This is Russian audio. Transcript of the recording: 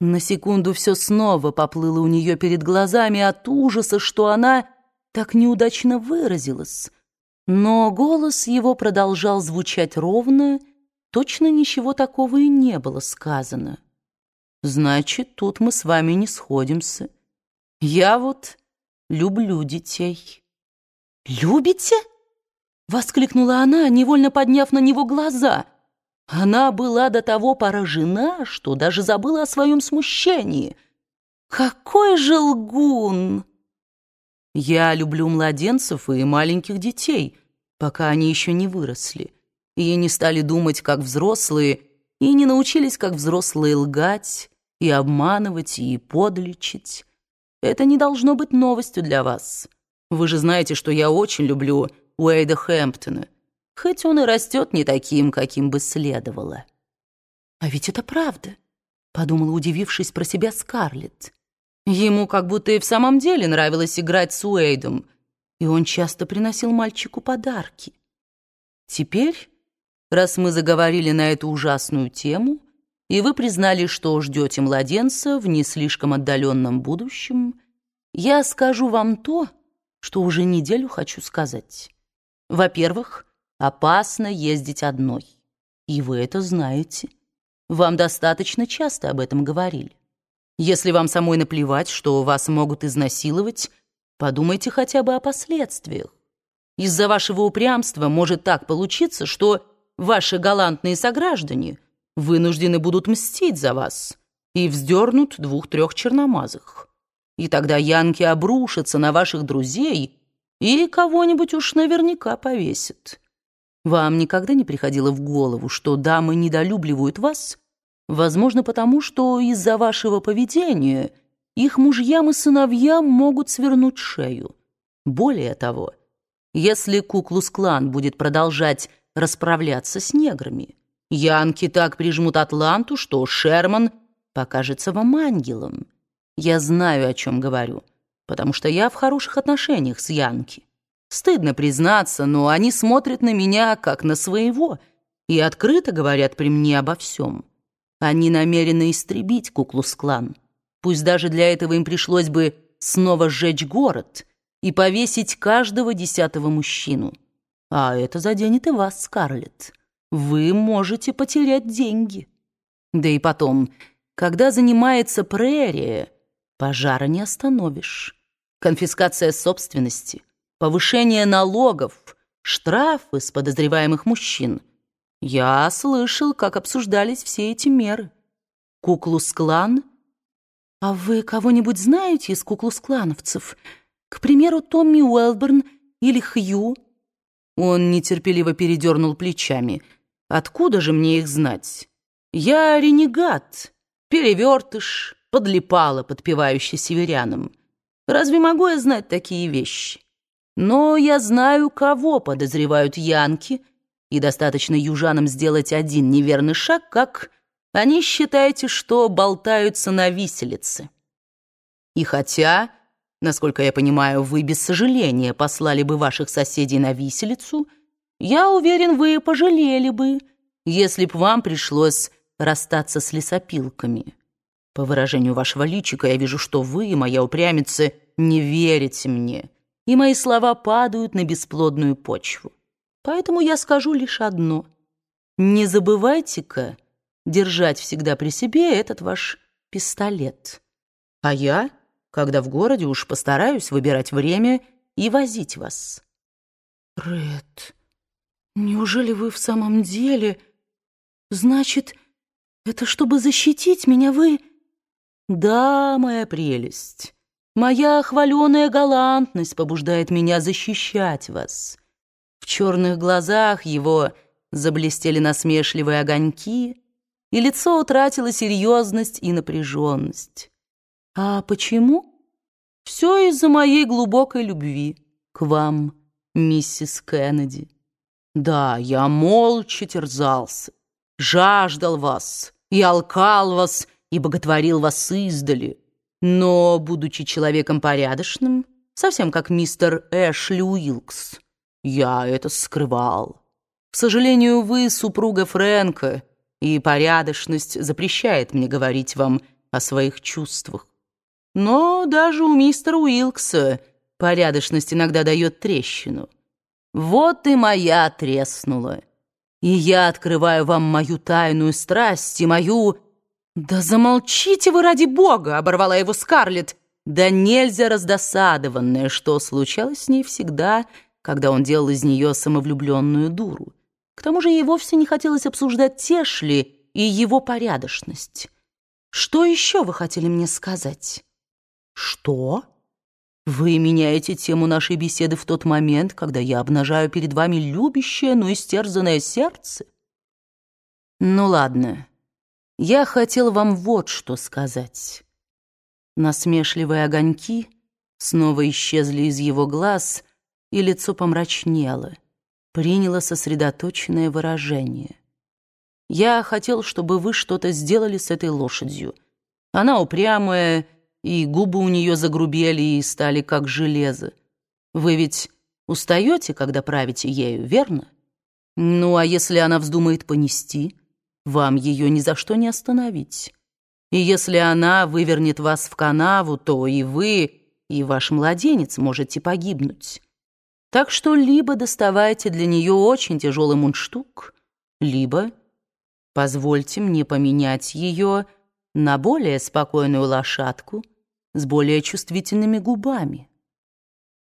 На секунду все снова поплыло у нее перед глазами от ужаса, что она так неудачно выразилась. Но голос его продолжал звучать ровно, точно ничего такого и не было сказано. «Значит, тут мы с вами не сходимся. Я вот люблю детей». «Любите?» — воскликнула она, невольно подняв на него глаза — она была до того поражена, что даже забыла о своем смущении. «Какой же лгун!» «Я люблю младенцев и маленьких детей, пока они еще не выросли, и не стали думать, как взрослые, и не научились, как взрослые, лгать и обманывать и подлечить. Это не должно быть новостью для вас. Вы же знаете, что я очень люблю Уэйда Хэмптона» хоть он и растет не таким, каким бы следовало. «А ведь это правда», — подумала, удивившись про себя Скарлетт. Ему как будто и в самом деле нравилось играть с Уэйдом, и он часто приносил мальчику подарки. Теперь, раз мы заговорили на эту ужасную тему, и вы признали, что ждете младенца в не слишком отдаленном будущем, я скажу вам то, что уже неделю хочу сказать. Во-первых, Опасно ездить одной. И вы это знаете. Вам достаточно часто об этом говорили. Если вам самой наплевать, что вас могут изнасиловать, подумайте хотя бы о последствиях. Из-за вашего упрямства может так получиться, что ваши галантные сограждане вынуждены будут мстить за вас и вздернут двух-трех черномазых. И тогда янки обрушатся на ваших друзей и кого-нибудь уж наверняка повесят. Вам никогда не приходило в голову, что дамы недолюбливают вас? Возможно, потому что из-за вашего поведения их мужьям и сыновьям могут свернуть шею. Более того, если Куклус-клан будет продолжать расправляться с неграми, янки так прижмут Атланту, что Шерман покажется вам ангелом. Я знаю, о чем говорю, потому что я в хороших отношениях с янки. Стыдно признаться, но они смотрят на меня как на своего и открыто говорят при мне обо всем. Они намерены истребить Куклус-клан. Пусть даже для этого им пришлось бы снова сжечь город и повесить каждого десятого мужчину. А это заденет и вас, Скарлетт. Вы можете потерять деньги. Да и потом, когда занимается прерия, пожара не остановишь. Конфискация собственности, повышение налогов, штрафы с подозреваемых мужчин. Я слышал, как обсуждались все эти меры. Куклус-клан? А вы кого-нибудь знаете из куклус-клановцев? К примеру, Томми Уэлберн или Хью? Он нетерпеливо передернул плечами. Откуда же мне их знать? Я ренегат, перевертыш, подлипала, подпевающий северянам. Разве могу я знать такие вещи? Но я знаю, кого подозревают янки, и достаточно южанам сделать один неверный шаг, как они считаете, что болтаются на виселице. И хотя, насколько я понимаю, вы без сожаления послали бы ваших соседей на виселицу, я уверен, вы пожалели бы, если б вам пришлось расстаться с лесопилками. По выражению вашего личика я вижу, что вы, моя упрямица, не верите мне» и мои слова падают на бесплодную почву. Поэтому я скажу лишь одно. Не забывайте-ка держать всегда при себе этот ваш пистолет. А я, когда в городе, уж постараюсь выбирать время и возить вас. Ред, неужели вы в самом деле... Значит, это чтобы защитить меня вы... Да, моя прелесть... Моя хваленая галантность побуждает меня защищать вас. В черных глазах его заблестели насмешливые огоньки, и лицо утратило серьезность и напряженность. А почему? Все из-за моей глубокой любви к вам, миссис Кеннеди. Да, я молча терзался, жаждал вас и алкал вас, и боготворил вас издали. Но, будучи человеком порядочным, совсем как мистер Эшли Уилкс, я это скрывал. К сожалению, вы супруга Фрэнка, и порядочность запрещает мне говорить вам о своих чувствах. Но даже у мистера Уилкса порядочность иногда дает трещину. Вот и моя треснула. И я открываю вам мою тайную страсть и мою... «Да замолчите вы ради бога!» — оборвала его Скарлетт. Да нельзя раздосадованная, что случалось с ней всегда, когда он делал из нее самовлюбленную дуру. К тому же ей вовсе не хотелось обсуждать Тешли и его порядочность. «Что еще вы хотели мне сказать?» «Что?» «Вы меняете тему нашей беседы в тот момент, когда я обнажаю перед вами любящее, но истерзанное сердце?» «Ну ладно, я хотел вам вот что сказать». Насмешливые огоньки снова исчезли из его глаз, и лицо помрачнело, приняло сосредоточенное выражение. «Я хотел, чтобы вы что-то сделали с этой лошадью. Она упрямая, и губы у нее загрубели и стали как железо. Вы ведь устаете, когда правите ею, верно? Ну, а если она вздумает понести, вам ее ни за что не остановить. И если она вывернет вас в канаву, то и вы, и ваш младенец можете погибнуть. Так что либо доставайте для нее очень тяжелый мундштук, либо позвольте мне поменять ее на более спокойную лошадку с более чувствительными губами.